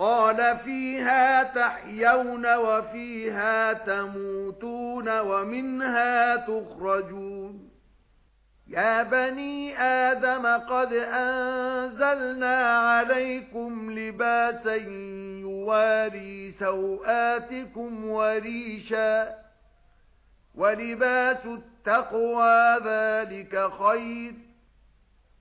قَالَ فِيهَا تَحْيَوْنَ وَفِيهَا تَمُوتُونَ وَمِنْهَا تُخْرَجُونَ يَا بَنِي آدَمَ قَدْ أَنزَلْنَا عَلَيْكُمْ لِبَاسًا يُوَارِي سَوْآتِكُمْ وَرِيشًا وَلِبَاسُ التَّقْوَى ذَلِكَ خَيْرٌ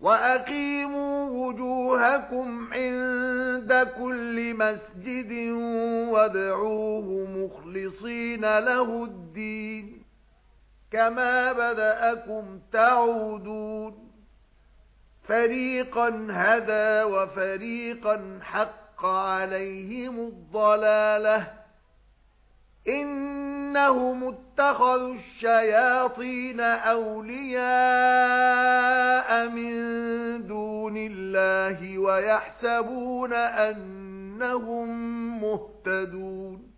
وَأَقِيمُوا وُجُوهَكُمْ عِندَ كُلِّ مَسْجِدٍ وَادْعُوهُ مُخْلِصِينَ لَهُ الدِّينَ كَمَا بَدَأَكُمْ تَعُودُونَ فَرِيقًا هَدَى وَفَرِيقًا حَقَّ عَلَيْهِمُ الضَّلَالَةُ إِنَّهُمْ اتَّخَذُوا الشَّيَاطِينَ أَوْلِيَاءَ وَيَحْسَبُونَ أَنَّهُم مُّهْتَدُونَ